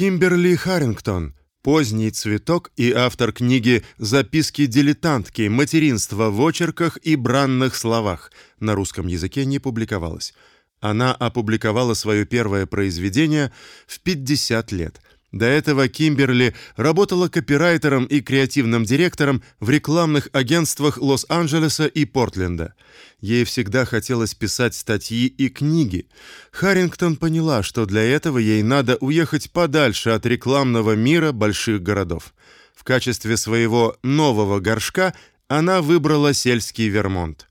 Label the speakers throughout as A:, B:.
A: Кимберли Харрингтон, поздний цветок и автор книги Записки дилетантки. Материнство в очерках и бранных словах на русском языке не публиковалась. Она опубликовала свое первое произведение в 50 лет. До этого Кимберли работала копирайтером и креативным директором в рекламных агентствах Лос-Анджелеса и Портленда. Ей всегда хотелось писать статьи и книги. Харрингтон поняла, что для этого ей надо уехать подальше от рекламного мира больших городов. В качестве своего нового горшка она выбрала сельский Вермонт.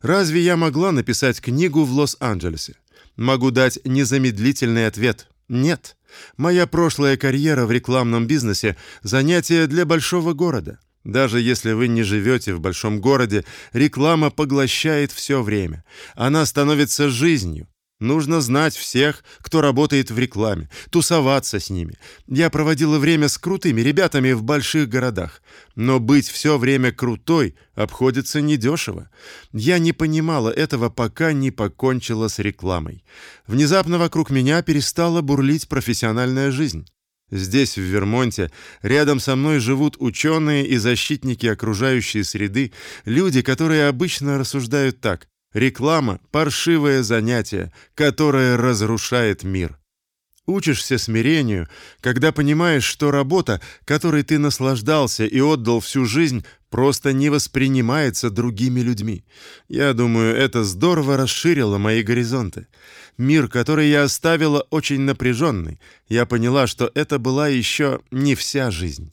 A: Разве я могла написать книгу в Лос-Анджелесе? Могу дать незамедлительный ответ: нет. Моя прошлая карьера в рекламном бизнесе занятие для большого города. Даже если вы не живете в большом городе, реклама поглощает все время. Она становится жизнью. Нужно знать всех, кто работает в рекламе, тусоваться с ними. Я проводила время с крутыми ребятами в больших городах, но быть все время крутой обходится недешево. Я не понимала этого, пока не покончила с рекламой. Внезапно вокруг меня перестала бурлить профессиональная жизнь. Здесь, в Вермонте, рядом со мной живут ученые и защитники окружающей среды, люди, которые обычно рассуждают так: Реклама паршивое занятие, которое разрушает мир. Учишься смирению, когда понимаешь, что работа, которой ты наслаждался и отдал всю жизнь, просто не воспринимается другими людьми. Я думаю, это здорово расширило мои горизонты. Мир, который я оставила очень напряженный, я поняла, что это была еще не вся жизнь.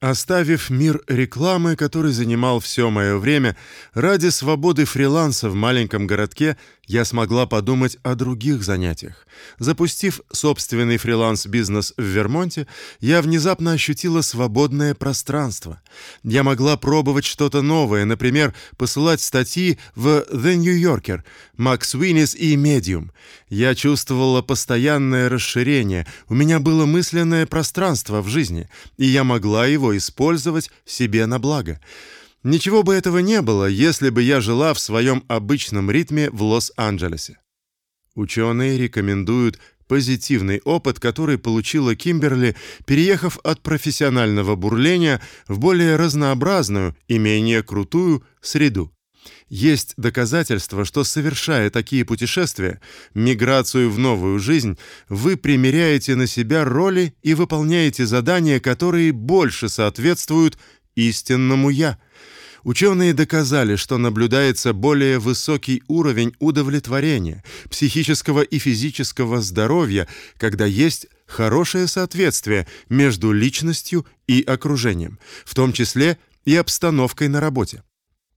A: Оставив мир рекламы, который занимал все мое время, ради свободы фриланса в маленьком городке я смогла подумать о других занятиях. Запустив собственный фриланс-бизнес в Вермонте, я внезапно ощутила свободное пространство. Я могла пробовать что-то новое, например, посылать статьи в The New Yorker, Max Winnis и Medium. Я чувствовала постоянное расширение. У меня было мысленное пространство в жизни, и я могла его использовать себе на благо. Ничего бы этого не было, если бы я жила в своем обычном ритме в Лос-Анджелесе. Ученые рекомендуют позитивный опыт, который получила Кимберли, переехав от профессионального бурления в более разнообразную и менее крутую среду. Есть доказательства, что совершая такие путешествия, миграцию в новую жизнь, вы примеряете на себя роли и выполняете задания, которые больше соответствуют истинному я. Ученые доказали, что наблюдается более высокий уровень удовлетворения, психического и физического здоровья, когда есть хорошее соответствие между личностью и окружением, в том числе и обстановкой на работе.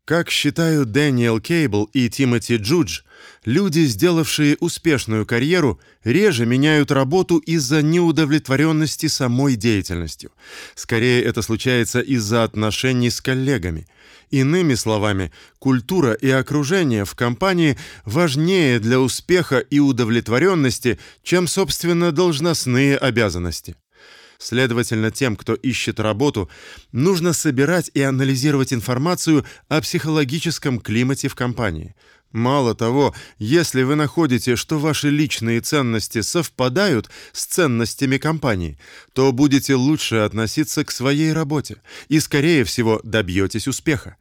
A: Как считают Дэниел Кейбл и Тимоти Джудж, люди, сделавшие успешную карьеру, реже меняют работу из-за неудовлетворенности самой деятельностью. Скорее это случается из-за отношений с коллегами. Иными словами, культура и окружение в компании важнее для успеха и удовлетворенности, чем собственно должностные обязанности. Следовательно, тем, кто ищет работу, нужно собирать и анализировать информацию о психологическом климате в компании. Мало того, если вы находите, что ваши личные ценности совпадают с ценностями компании, то будете лучше относиться к своей работе и скорее всего добьетесь успеха.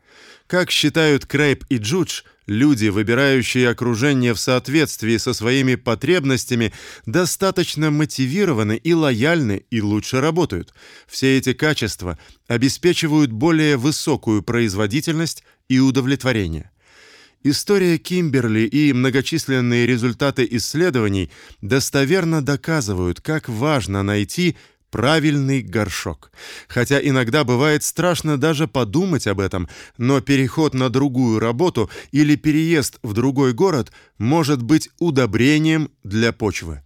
A: Как считают Крейп и Джудж, люди, выбирающие окружение в соответствии со своими потребностями, достаточно мотивированы и лояльны и лучше работают. Все эти качества обеспечивают более высокую производительность и удовлетворение. История Кимберли и многочисленные результаты исследований достоверно доказывают, как важно найти правильный горшок. Хотя иногда бывает страшно даже подумать об этом, но переход на другую работу или переезд в другой город может быть удобрением для почвы.